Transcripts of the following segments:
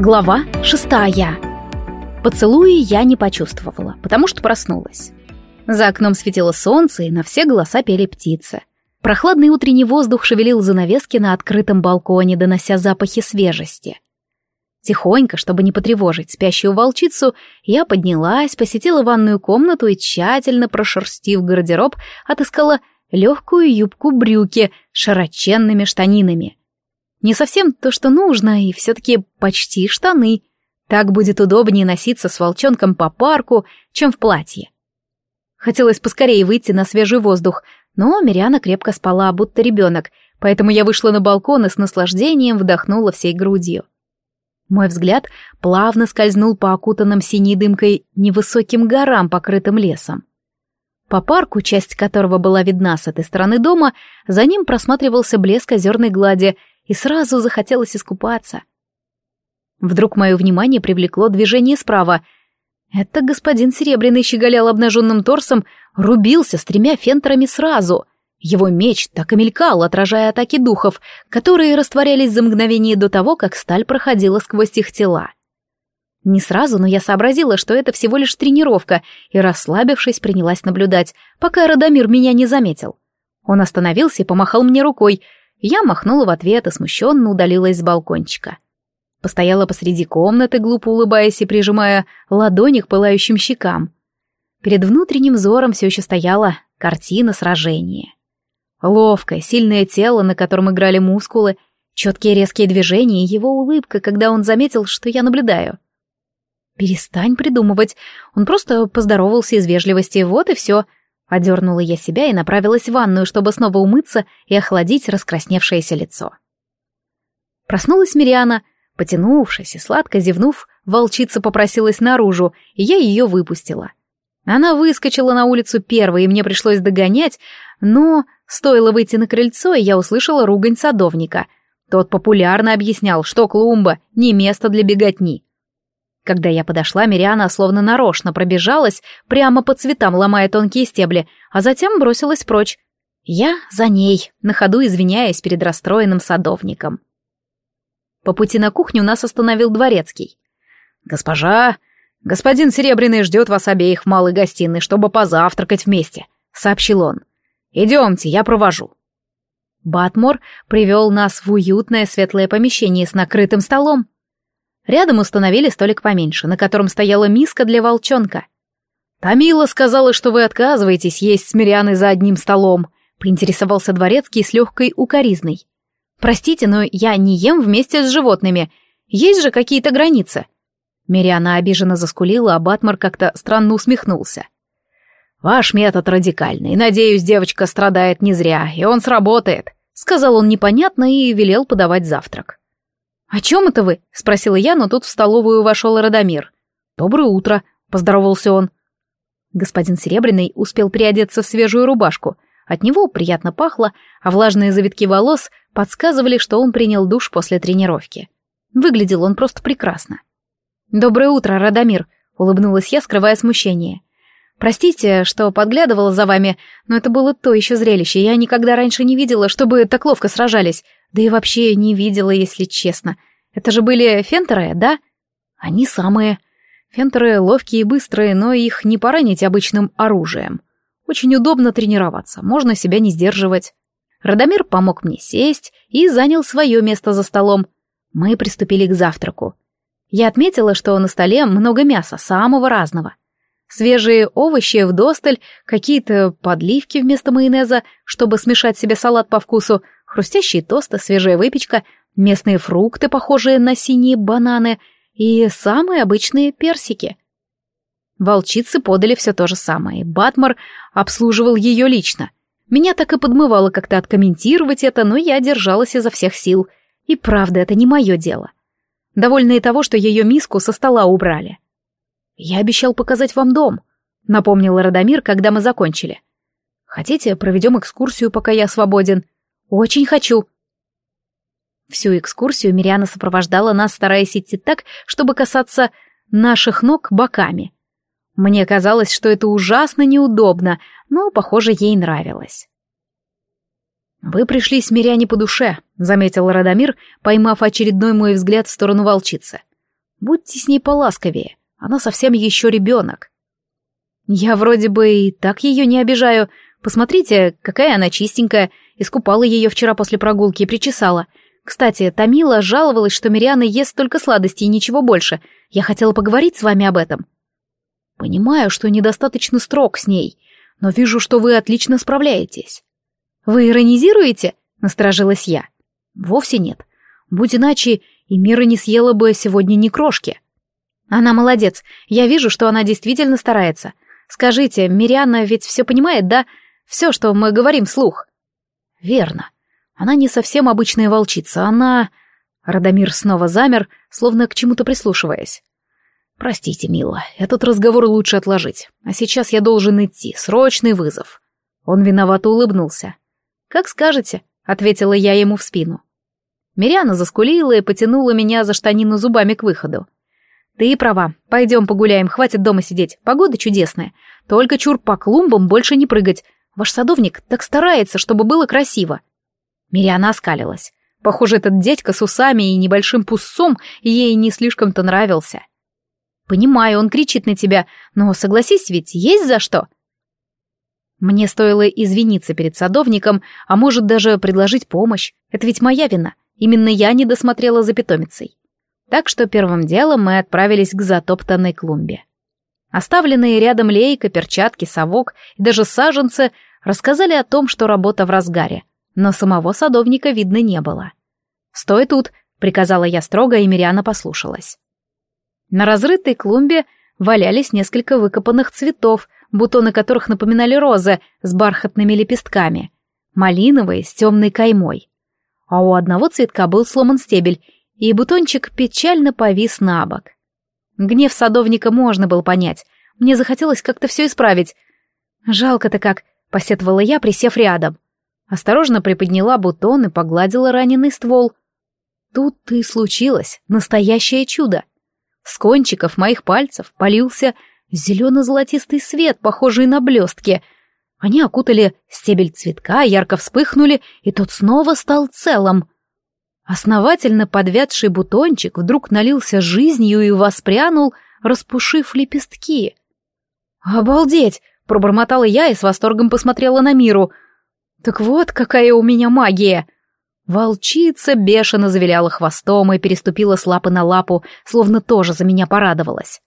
Глава шестая. Поцелуи я не почувствовала, потому что проснулась. За окном светило солнце, и на все голоса пели птицы. Прохладный утренний воздух шевелил занавески на открытом балконе, донося запахи свежести. Тихонько, чтобы не потревожить спящую волчицу, я поднялась, посетила ванную комнату и, тщательно прошерстив гардероб, отыскала легкую юбку-брюки с широченными штанинами. Не совсем то, что нужно, и все-таки почти штаны. Так будет удобнее носиться с волчонком по парку, чем в платье. Хотелось поскорее выйти на свежий воздух, но Мириана крепко спала, будто ребенок, поэтому я вышла на балкон и с наслаждением вдохнула всей грудью. Мой взгляд плавно скользнул по окутанным синей дымкой невысоким горам, покрытым лесом. По парку, часть которого была видна с этой стороны дома, за ним просматривался блеск озерной глади, и сразу захотелось искупаться. Вдруг мое внимание привлекло движение справа. Это господин Серебряный щеголял обнаженным торсом, рубился с тремя фентерами сразу. Его меч так и мелькал, отражая атаки духов, которые растворялись за мгновение до того, как сталь проходила сквозь их тела. Не сразу, но я сообразила, что это всего лишь тренировка, и, расслабившись, принялась наблюдать, пока Радомир меня не заметил. Он остановился и помахал мне рукой. Я махнула в ответ и смущенно удалилась с балкончика. Постояла посреди комнаты, глупо улыбаясь и прижимая ладони к пылающим щекам. Перед внутренним взором все еще стояла картина сражения. Ловкое, сильное тело, на котором играли мускулы, четкие резкие движения и его улыбка, когда он заметил, что я наблюдаю. «Перестань придумывать. Он просто поздоровался из вежливости, вот и все». Одернула я себя и направилась в ванную, чтобы снова умыться и охладить раскрасневшееся лицо. Проснулась Мириана, потянувшись и сладко зевнув, волчица попросилась наружу, и я ее выпустила. Она выскочила на улицу первой, и мне пришлось догонять, но стоило выйти на крыльцо, и я услышала ругань садовника. Тот популярно объяснял, что клумба — не место для беготни. Когда я подошла, Мириана словно нарочно пробежалась, прямо по цветам ломая тонкие стебли, а затем бросилась прочь. Я за ней, на ходу извиняясь перед расстроенным садовником. По пути на кухню нас остановил дворецкий. «Госпожа, господин Серебряный ждет вас обеих в малой гостиной, чтобы позавтракать вместе», — сообщил он. «Идемте, я провожу». Батмор привел нас в уютное светлое помещение с накрытым столом. Рядом установили столик поменьше, на котором стояла миска для волчонка. «Тамила сказала, что вы отказываетесь есть с Мирианой за одним столом», — поинтересовался дворецкий с легкой укоризной. Простите, но я не ем вместе с животными. Есть же какие-то границы. Мириана обиженно заскулила, а Батмар как-то странно усмехнулся. «Ваш метод радикальный. Надеюсь, девочка страдает не зря, и он сработает», — сказал он непонятно и велел подавать завтрак. «О чем это вы?» — спросила я, но тут в столовую вошел Радомир. «Доброе утро», — поздоровался он. Господин Серебряный успел приодеться в свежую рубашку. От него приятно пахло, а влажные завитки волос подсказывали, что он принял душ после тренировки. Выглядел он просто прекрасно. «Доброе утро, Радомир», — улыбнулась я, скрывая смущение. «Простите, что подглядывала за вами, но это было то еще зрелище. Я никогда раньше не видела, чтобы так ловко сражались. Да и вообще не видела, если честно. Это же были фентеры, да?» «Они самые. Фентеры ловкие и быстрые, но их не поранить обычным оружием. Очень удобно тренироваться, можно себя не сдерживать». Радомир помог мне сесть и занял свое место за столом. Мы приступили к завтраку. Я отметила, что на столе много мяса, самого разного. Свежие овощи в досталь, какие-то подливки вместо майонеза, чтобы смешать себе салат по вкусу, хрустящие тосты, свежая выпечка, местные фрукты, похожие на синие бананы, и самые обычные персики. Волчицы подали все то же самое, Батмар обслуживал ее лично — меня так и подмывало как-то откомментировать это, но я держалась изо всех сил. И правда, это не мое дело. Довольные того, что ее миску со стола убрали. «Я обещал показать вам дом», — напомнил Радомир, когда мы закончили. «Хотите, проведем экскурсию, пока я свободен?» «Очень хочу». Всю экскурсию Мириана сопровождала нас, стараясь идти так, чтобы касаться наших ног боками — мне казалось, что это ужасно неудобно, но, похоже, ей нравилось. «Вы пришли с миряне по душе», — заметил Радомир, поймав очередной мой взгляд в сторону волчицы. Будьте с ней поласковее, она совсем еще ребенок. Я вроде бы и так ее не обижаю. Посмотрите, какая она чистенькая, искупала ее вчера после прогулки и причесала. Кстати, Тамила жаловалась, что Мириана ест только сладости и ничего больше. Я хотела поговорить с вами об этом. Понимаю, что недостаточно строг с ней, но вижу, что вы отлично справляетесь. Вы иронизируете? Насторожилась я. Вовсе нет. Будь иначе, и Мира не съела бы сегодня ни крошки. Она молодец. Я вижу, что она действительно старается. Скажите, Мириана ведь все понимает, да? Все, что мы говорим вслух. Верно. Она не совсем обычная волчица, она... Радомир снова замер, словно к чему-то прислушиваясь. «Простите, мила, этот разговор лучше отложить. А сейчас я должен идти. Срочный вызов». Он виновато улыбнулся. «Как скажете», — ответила я ему в спину. Мириана заскулила и потянула меня за штанину зубами к выходу. «Ты права. Пойдем погуляем, хватит дома сидеть. Погода чудесная. Только чур по клумбам больше не прыгать. Ваш садовник так старается, чтобы было красиво». Мириана оскалилась. Похоже, этот дядька с усами и небольшим пуссом ей не слишком-то нравился. Понимаю, он кричит на тебя, но согласись ведь, есть за что. Мне стоило извиниться перед садовником, а может даже предложить помощь. Это ведь моя вина. Именно я не досмотрела за питомицей. Так что первым делом мы отправились к затоптанной клумбе. Оставленные рядом лейка, перчатки, совок и даже саженцы рассказали о том, что работа в разгаре, но самого садовника видно не было. «Стой тут», — приказала я строго, и Мириана послушалась. На разрытой клумбе валялись несколько выкопанных цветов, бутоны которых напоминали розы с бархатными лепестками, малиновые с темной каймой. А у одного цветка был сломан стебель, и бутончик печально повис на бок. Гнев садовника можно было понять. Мне захотелось как-то все исправить. «Жалко-то как», — посетовала я, присев рядом. Осторожно приподняла бутон и погладила раненый ствол. Тут и случилось настоящее чудо. С кончиков моих пальцев полился зелено-золотистый свет, похожий на блестки. Они окутали стебель цветка, ярко вспыхнули, и тот снова стал целым. Основательно подвядший бутончик вдруг налился жизнью и воспрянул, распушив лепестки. «Обалдеть!» — пробормотала я и с восторгом посмотрела на миру. «Так вот, какая у меня магия!» Волчица бешено завиляла хвостом и переступила с лапы на лапу, словно тоже за меня порадовалась.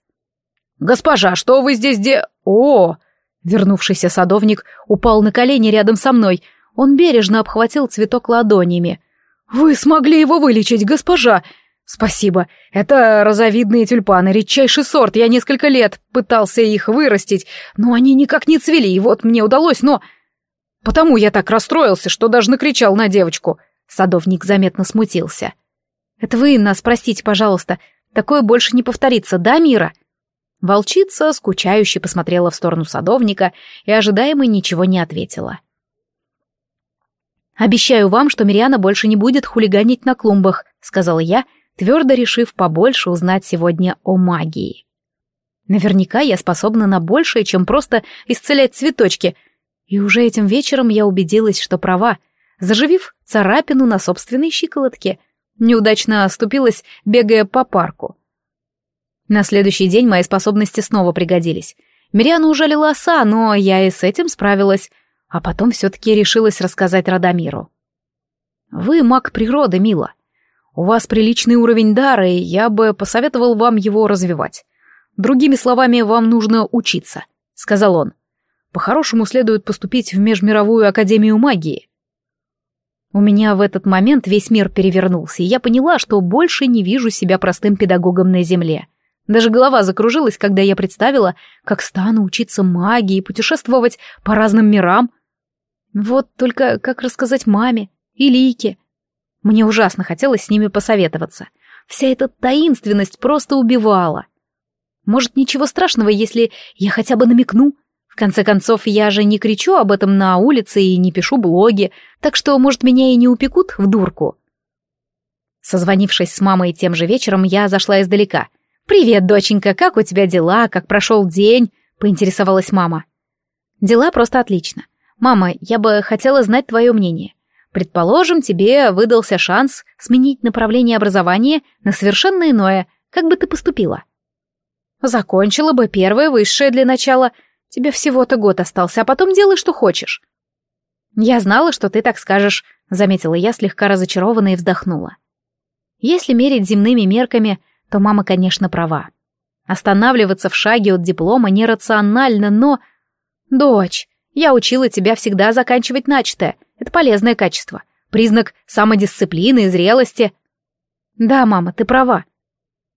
«Госпожа, что вы здесь де... О!» Вернувшийся садовник упал на колени рядом со мной. Он бережно обхватил цветок ладонями. «Вы смогли его вылечить, госпожа!» «Спасибо. Это розовидные тюльпаны, редчайший сорт. Я несколько лет пытался их вырастить, но они никак не цвели, и вот мне удалось, но...» «Потому я так расстроился, что даже накричал на девочку. Садовник заметно смутился. «Это вы нас простите, пожалуйста. Такое больше не повторится, да, Мира?» Волчица скучающе посмотрела в сторону садовника и ожидаемо ничего не ответила. «Обещаю вам, что Мириана больше не будет хулиганить на клумбах», — сказала я, твердо решив побольше узнать сегодня о магии. Наверняка я способна на большее, чем просто исцелять цветочки, и уже этим вечером я убедилась, что права — заживив царапину на собственной щиколотке. Неудачно оступилась, бегая по парку. На следующий день мои способности снова пригодились. Мириана ужалила оса, но я и с этим справилась, а потом все-таки решилась рассказать Радомиру. «Вы маг природы, Мила. У вас приличный уровень дара, и я бы посоветовал вам его развивать. Другими словами, вам нужно учиться», — сказал он. «По-хорошему следует поступить в Межмировую Академию Магии. У меня в этот момент весь мир перевернулся, и я поняла, что больше не вижу себя простым педагогом на земле. Даже голова закружилась, когда я представила, как стану учиться магии путешествовать по разным мирам. Вот только как рассказать маме и Лике. Мне ужасно хотелось с ними посоветоваться. Вся эта таинственность просто убивала. Может, ничего страшного, если я хотя бы намекну, в конце концов, я же не кричу об этом на улице и не пишу блоги, так что, может, меня и не упекут в дурку. Созвонившись с мамой тем же вечером, я зашла издалека. «Привет, доченька, как у тебя дела? Как прошел день?» — поинтересовалась мама. «Дела просто отлично. Мама, я бы хотела знать твое мнение. Предположим, тебе выдался шанс сменить направление образования на совершенно иное. как бы ты поступила? Закончила бы первое высшее для начала. Тебе всего-то год остался, а потом делай, что хочешь. Я знала, что ты так скажешь, заметила я, слегка разочарованно и вздохнула. Если мерить земными мерками, то мама, конечно, права. Останавливаться в шаге от диплома нерационально, но... Дочь, я учила тебя всегда заканчивать начатое. Это полезное качество. Признак самодисциплины и зрелости. Да, мама, ты права.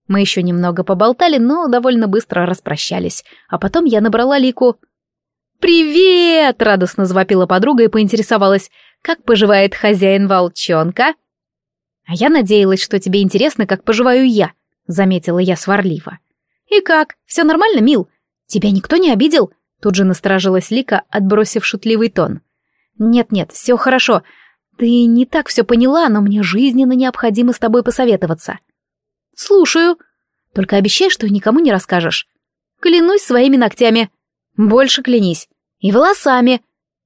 Мы еще немного поболтали, но довольно быстро распрощались. А потом я набрала Лику. «Привет!» — радостно завопила подруга и поинтересовалась. «Как поживает хозяин волчонка?» «А я надеялась, что тебе интересно, как поживаю я», — заметила я сварливо. «И как? Все нормально, Мил? Тебя никто не обидел?» Тут же насторожилась Лика, отбросив шутливый тон. «Нет-нет, все хорошо. Ты не так все поняла, но мне жизненно необходимо с тобой посоветоваться». «Слушаю. Только обещай, что никому не расскажешь. Клянусь своими ногтями. Больше клянись. И волосами».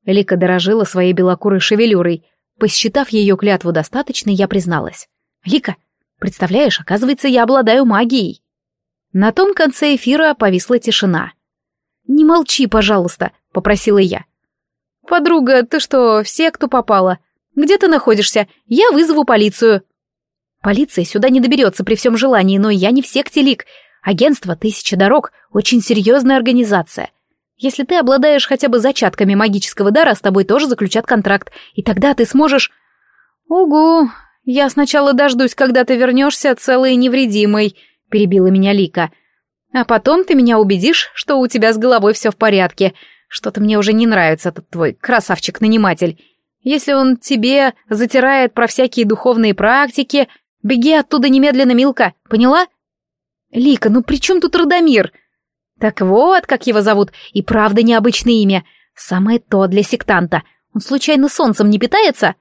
Лика дорожила своей белокурой шевелюрой. Посчитав ее клятву достаточной, я призналась. «Лика, представляешь, оказывается, я обладаю магией». На том конце эфира повисла тишина. «Не молчи, пожалуйста», — попросила я. «Подруга, ты что, все, кто попала? Где ты находишься? Я вызову полицию». «Полиция сюда не доберется при всем желании, но я не в секте лик. Агентство «Тысяча дорог» — очень серьезная организация. Если ты обладаешь хотя бы зачатками магического дара, с тобой тоже заключат контракт, и тогда ты сможешь...» «Угу, я сначала дождусь, когда ты вернешься целой и невредимой», — перебила меня Лика. «А потом ты меня убедишь, что у тебя с головой все в порядке. Что-то мне уже не нравится этот твой красавчик-наниматель. Если он тебе затирает про всякие духовные практики, беги оттуда немедленно, Милка, поняла?» «Лика, ну при чем тут Радомир?» «Так вот, как его зовут, и правда необычное имя. Самое то для сектанта. Он случайно солнцем не питается?»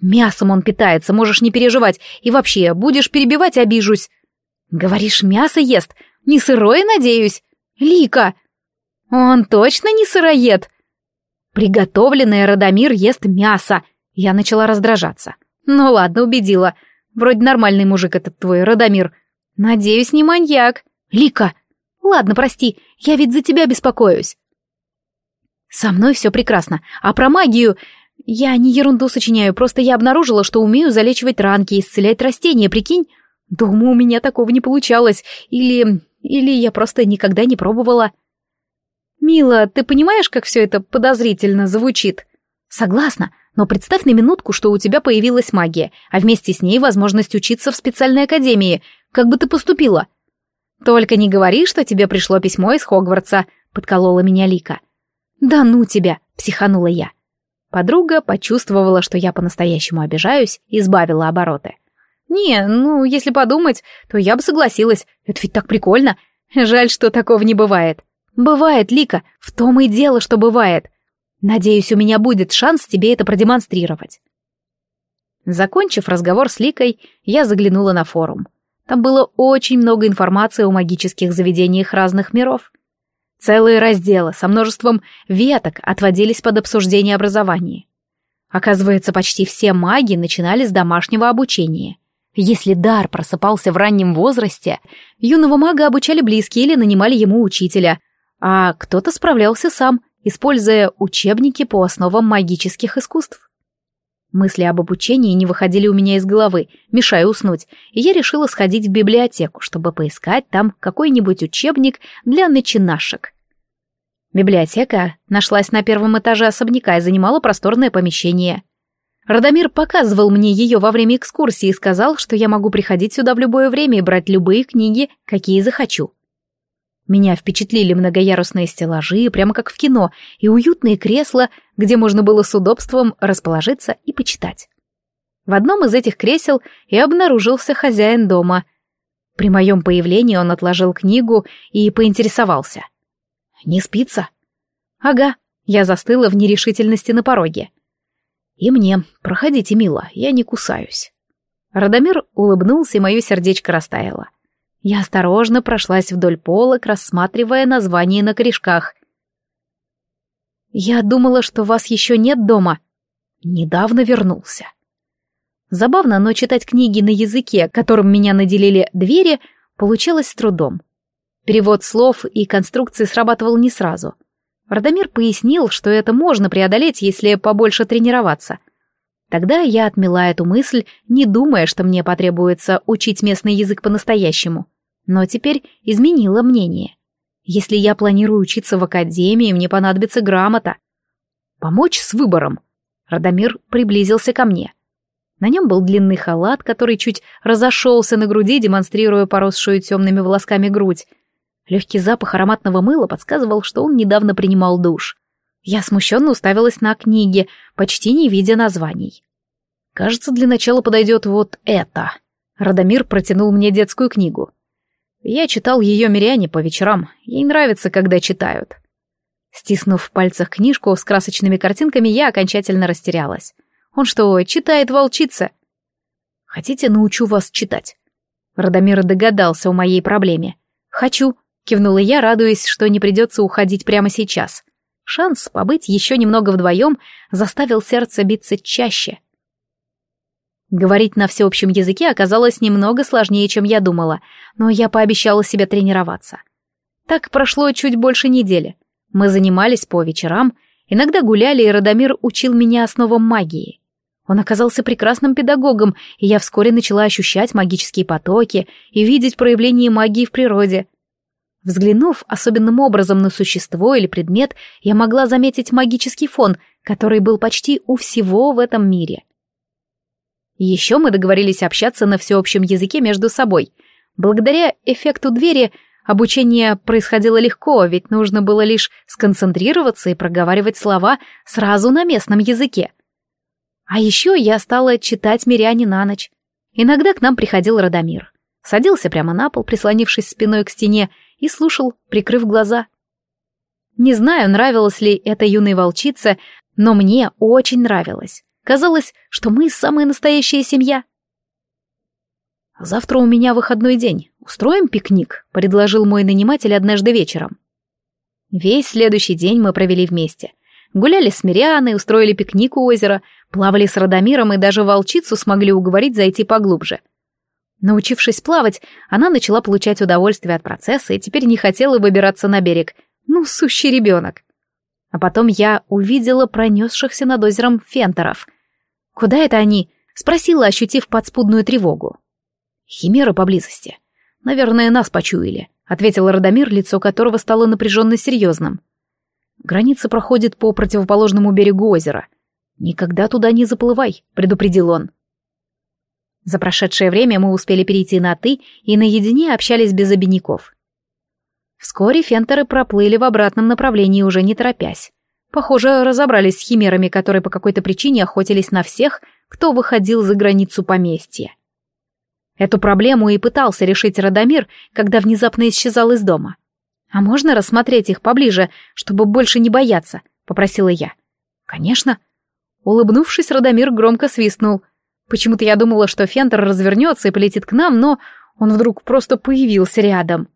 «Мясом он питается, можешь не переживать. И вообще, будешь перебивать, обижусь». «Говоришь, мясо ест? Не сырое, надеюсь?» «Лика!» «Он точно не сыроед?» «Приготовленное Радомир ест мясо». Я начала раздражаться. «Ну ладно, убедила. Вроде нормальный мужик этот твой, Радомир. Надеюсь, не маньяк. Лика! Ладно, прости, я ведь за тебя беспокоюсь». «Со мной все прекрасно. А про магию я не ерунду сочиняю, просто я обнаружила, что умею залечивать ранки и исцелять растения, прикинь? Думаю, у меня такого не получалось. Или... или я просто никогда не пробовала. Мила, ты понимаешь, как все это подозрительно звучит? Согласна, но представь на минутку, что у тебя появилась магия, а вместе с ней возможность учиться в специальной академии. Как бы ты поступила? Только не говори, что тебе пришло письмо из Хогвартса, подколола меня Лика. Да ну тебя, психанула я. Подруга почувствовала, что я по-настоящему обижаюсь, и избавила обороты. «Не, ну, если подумать, то я бы согласилась. Это ведь так прикольно. Жаль, что такого не бывает». «Бывает, Лика, в том и дело, что бывает. Надеюсь, у меня будет шанс тебе это продемонстрировать». Закончив разговор с Ликой, я заглянула на форум. Там было очень много информации о магических заведениях разных миров. Целые разделы со множеством веток отводились под обсуждение образования. Оказывается, почти все маги начинали с домашнего обучения. Если дар просыпался в раннем возрасте, юного мага обучали близкие или нанимали ему учителя, а кто-то справлялся сам, используя учебники по основам магических искусств. Мысли об обучении не выходили у меня из головы, мешая уснуть, и я решила сходить в библиотеку, чтобы поискать там какой-нибудь учебник для начинашек. Библиотека нашлась на первом этаже особняка и занимала просторное помещение. Радомир показывал мне ее во время экскурсии и сказал, что я могу приходить сюда в любое время и брать любые книги, какие захочу. Меня впечатлили многоярусные стеллажи, прямо как в кино, и уютные кресла, где можно было с удобством расположиться и почитать. В одном из этих кресел и обнаружился хозяин дома. При моем появлении он отложил книгу и поинтересовался. «Не спится?» «Ага», я застыла в нерешительности на пороге. «И мне. Проходите, мило, я не кусаюсь». Радомир улыбнулся, и мое сердечко растаяло. Я осторожно прошлась вдоль полок, рассматривая названия на корешках. «Я думала, что вас еще нет дома. Недавно вернулся». Забавно, но читать книги на языке, которым меня наделили двери, Получалось с трудом. Перевод слов и конструкции срабатывал не сразу. Радомир пояснил, что это можно преодолеть, если побольше тренироваться. Тогда я отмела эту мысль, не думая, что мне потребуется учить местный язык по-настоящему. Но теперь изменила мнение. Если я планирую учиться в академии, мне понадобится грамота. Помочь с выбором. Радомир приблизился ко мне. На нем был длинный халат, который чуть разошелся на груди, демонстрируя поросшую темными волосками грудь. Легкий запах ароматного мыла подсказывал, что он недавно принимал душ. Я смущенно уставилась на книги, почти не видя названий. «Кажется, для начала подойдет вот это». Радомир протянул мне детскую книгу. Я читал ее Миряне по вечерам. Ей нравится, когда читают. Стиснув в пальцах книжку с красочными картинками, я окончательно растерялась. Он что, читает волчица? Хотите, научу вас читать? Радомир догадался о моей проблеме. Хочу, кивнула я, радуясь, что не придется уходить прямо сейчас. Шанс побыть еще немного вдвоем заставил сердце биться чаще. Говорить на всеобщем языке оказалось немного сложнее, чем я думала, но я пообещала себе тренироваться. Так прошло чуть больше недели. Мы занимались по вечерам, иногда гуляли, и Радомир учил меня основам магии. Он оказался прекрасным педагогом, и я вскоре начала ощущать магические потоки и видеть проявление магии в природе. Взглянув особенным образом на существо или предмет, я могла заметить магический фон, который был почти у всего в этом мире. Еще мы договорились общаться на всеобщем языке между собой. Благодаря эффекту двери обучение происходило легко, ведь нужно было лишь сконцентрироваться и проговаривать слова сразу на местном языке. А еще я стала читать «Миряне» на ночь. Иногда к нам приходил Радомир. Садился прямо на пол, прислонившись спиной к стене, и слушал, прикрыв глаза. Не знаю, нравилось ли это юной волчице, но мне очень нравилось. Казалось, что мы самая настоящая семья. «Завтра у меня выходной день. Устроим пикник», — предложил мой наниматель однажды вечером. Весь следующий день мы провели вместе. Гуляли с Мирианой, устроили пикник у озера, плавали с Радомиром и даже волчицу смогли уговорить зайти поглубже. Научившись плавать, она начала получать удовольствие от процесса и теперь не хотела выбираться на берег. Ну, сущий ребенок. А потом я увидела пронесшихся над озером фентеров — «Куда это они?» — спросила, ощутив подспудную тревогу. «Химера поблизости. Наверное, нас почуяли», — ответил Радомир, лицо которого стало напряженно серьезным. «Граница проходит по противоположному берегу озера. Никогда туда не заплывай», — предупредил он. За прошедшее время мы успели перейти на «ты» и наедине общались без обиняков. Вскоре фентеры проплыли в обратном направлении, уже не торопясь. Похоже, разобрались с химерами, которые по какой-то причине охотились на всех, кто выходил за границу поместья. Эту проблему и пытался решить Радомир, когда внезапно исчезал из дома. «А можно рассмотреть их поближе, чтобы больше не бояться?» — попросила я. «Конечно». Улыбнувшись, Радомир громко свистнул. Почему-то я думала, что Фентер развернется и полетит к нам, но он вдруг просто появился рядом.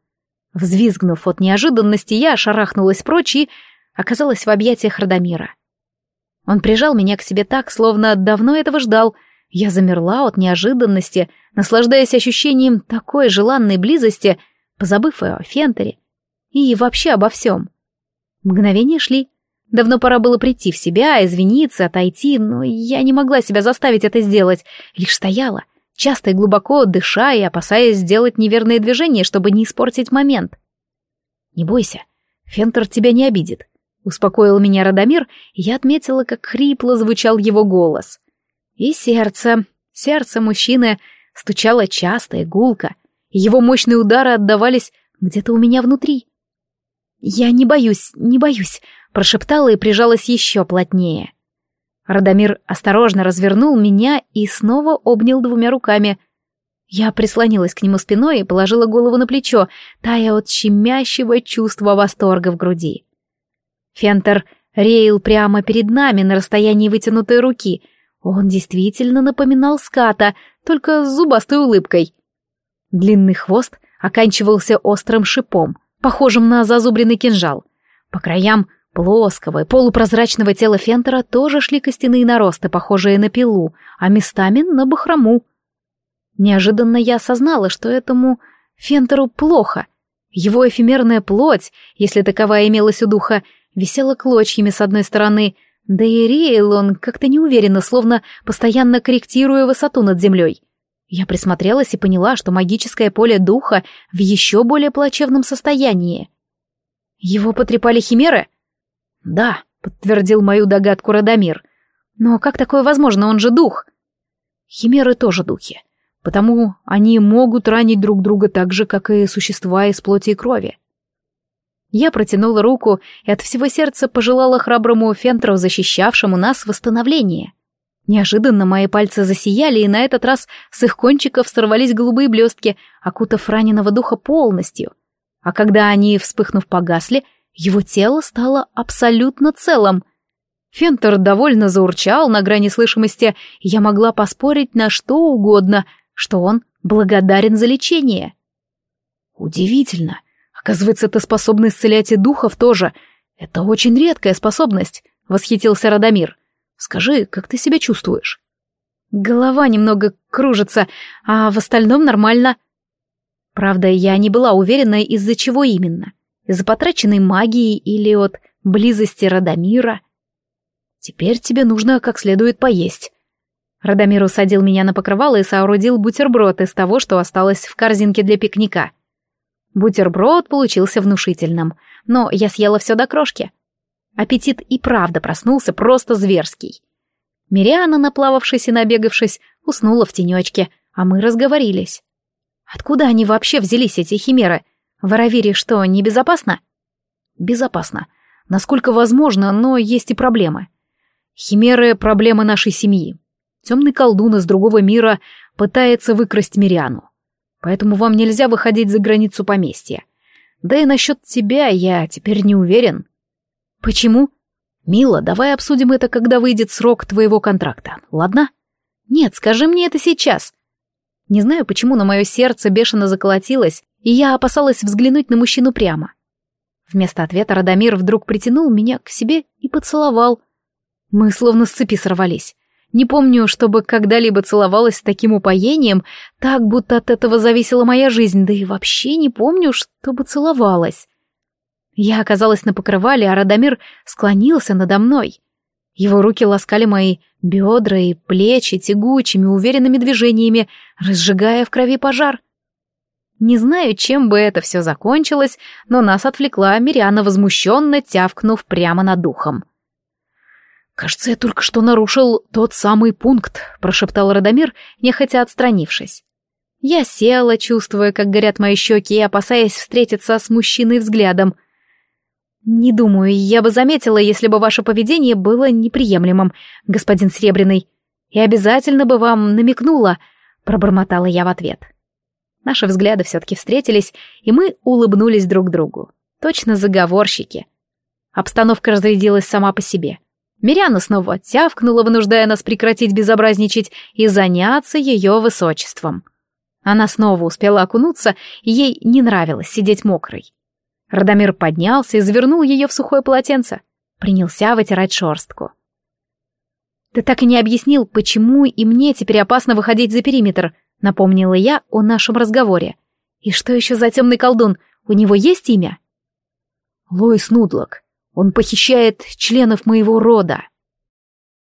Взвизгнув от неожиданности, я шарахнулась прочь и оказалась в объятиях Радомира. Он прижал меня к себе так, словно давно этого ждал. Я замерла от неожиданности, наслаждаясь ощущением такой желанной близости, позабыв о Фентере и вообще обо всем. Мгновения шли. Давно пора было прийти в себя, извиниться, отойти, но я не могла себя заставить это сделать, лишь стояла, часто и глубоко дыша и опасаясь сделать неверные движения, чтобы не испортить момент. «Не бойся, Фентер тебя не обидит. Успокоил меня Радомир, и я отметила, как хрипло звучал его голос. И сердце, сердце мужчины стучало часто и гулко, и его мощные удары отдавались где-то у меня внутри. «Я не боюсь, не боюсь», — прошептала и прижалась еще плотнее. Радомир осторожно развернул меня и снова обнял двумя руками. Я прислонилась к нему спиной и положила голову на плечо, тая от щемящего чувства восторга в груди. Фентер реял прямо перед нами на расстоянии вытянутой руки. Он действительно напоминал ската, только с зубастой улыбкой. Длинный хвост оканчивался острым шипом, похожим на зазубренный кинжал. По краям плоского и полупрозрачного тела Фентера тоже шли костяные наросты, похожие на пилу, а местами на бахрому. Неожиданно я осознала, что этому Фентеру плохо. Его эфемерная плоть, если таковая имелась у духа, висела клочьями с одной стороны, да и реял он как-то неуверенно, словно постоянно корректируя высоту над землей. Я присмотрелась и поняла, что магическое поле духа в еще более плачевном состоянии. Его потрепали химеры? Да, подтвердил мою догадку Радомир. Но как такое возможно, он же дух? Химеры тоже духи, потому они могут ранить друг друга так же, как и существа из плоти и крови. Я протянула руку и от всего сердца пожелала храброму Фентру, защищавшему нас, восстановления. Неожиданно мои пальцы засияли, и на этот раз с их кончиков сорвались голубые блестки, окутав раненого духа полностью. А когда они, вспыхнув, погасли, его тело стало абсолютно целым. Фентер довольно заурчал на грани слышимости, и я могла поспорить на что угодно, что он благодарен за лечение. Удивительно. Оказывается, ты способна исцелять и духов тоже. Это очень редкая способность, — восхитился Радомир. Скажи, как ты себя чувствуешь? Голова немного кружится, а в остальном нормально. Правда, я не была уверена, из-за чего именно. Из-за потраченной магии или от близости Радомира. Теперь тебе нужно как следует поесть. Радомир усадил меня на покрывало и соорудил бутерброд из того, что осталось в корзинке для пикника. Бутерброд получился внушительным, но я съела все до крошки. Аппетит и правда проснулся просто зверский. Мириана, наплававшись и набегавшись, уснула в тенечке, а мы разговорились. Откуда они вообще взялись, эти химеры? В что, небезопасно? Безопасно. Насколько возможно, но есть и проблемы. Химеры — проблемы нашей семьи. Темный колдун из другого мира пытается выкрасть Мириану. Поэтому вам нельзя выходить за границу поместья. Да и насчет тебя я теперь не уверен. Почему? Мила, давай обсудим это, когда выйдет срок твоего контракта, ладно? Нет, скажи мне это сейчас. Не знаю, почему, но мое сердце бешено заколотилось, и я опасалась взглянуть на мужчину прямо. Вместо ответа Радомир вдруг притянул меня к себе и поцеловал. Мы словно с цепи сорвались. Не помню, чтобы когда-либо целовалась с таким упоением, так будто от этого зависела моя жизнь, да и вообще не помню, чтобы целовалась. Я оказалась на покрывале, а Радомир склонился надо мной. Его руки ласкали мои бедра и плечи тягучими, уверенными движениями, разжигая в крови пожар. Не знаю, чем бы это все закончилось, но нас отвлекла Мириана, возмущенно тявкнув прямо над духом. «Кажется, я только что нарушил тот самый пункт», — прошептал Радомир, нехотя отстранившись. Я села, чувствуя, как горят мои щеки, и опасаясь встретиться с мужчиной взглядом. «Не думаю, я бы заметила, если бы ваше поведение было неприемлемым, господин Серебряный, и обязательно бы вам намекнула», — пробормотала я в ответ. Наши взгляды все-таки встретились, и мы улыбнулись друг другу. Точно заговорщики. Обстановка разрядилась сама по себе. Миряна снова тявкнула, вынуждая нас прекратить безобразничать и заняться ее высочеством. Она снова успела окунуться, ей не нравилось сидеть мокрой. Радомир поднялся и завернул ее в сухое полотенце. Принялся вытирать шорстку. «Ты так и не объяснил, почему и мне теперь опасно выходить за периметр», напомнила я о нашем разговоре. «И что еще за темный колдун? У него есть имя?» «Лоис Нудлок. Он похищает членов моего рода.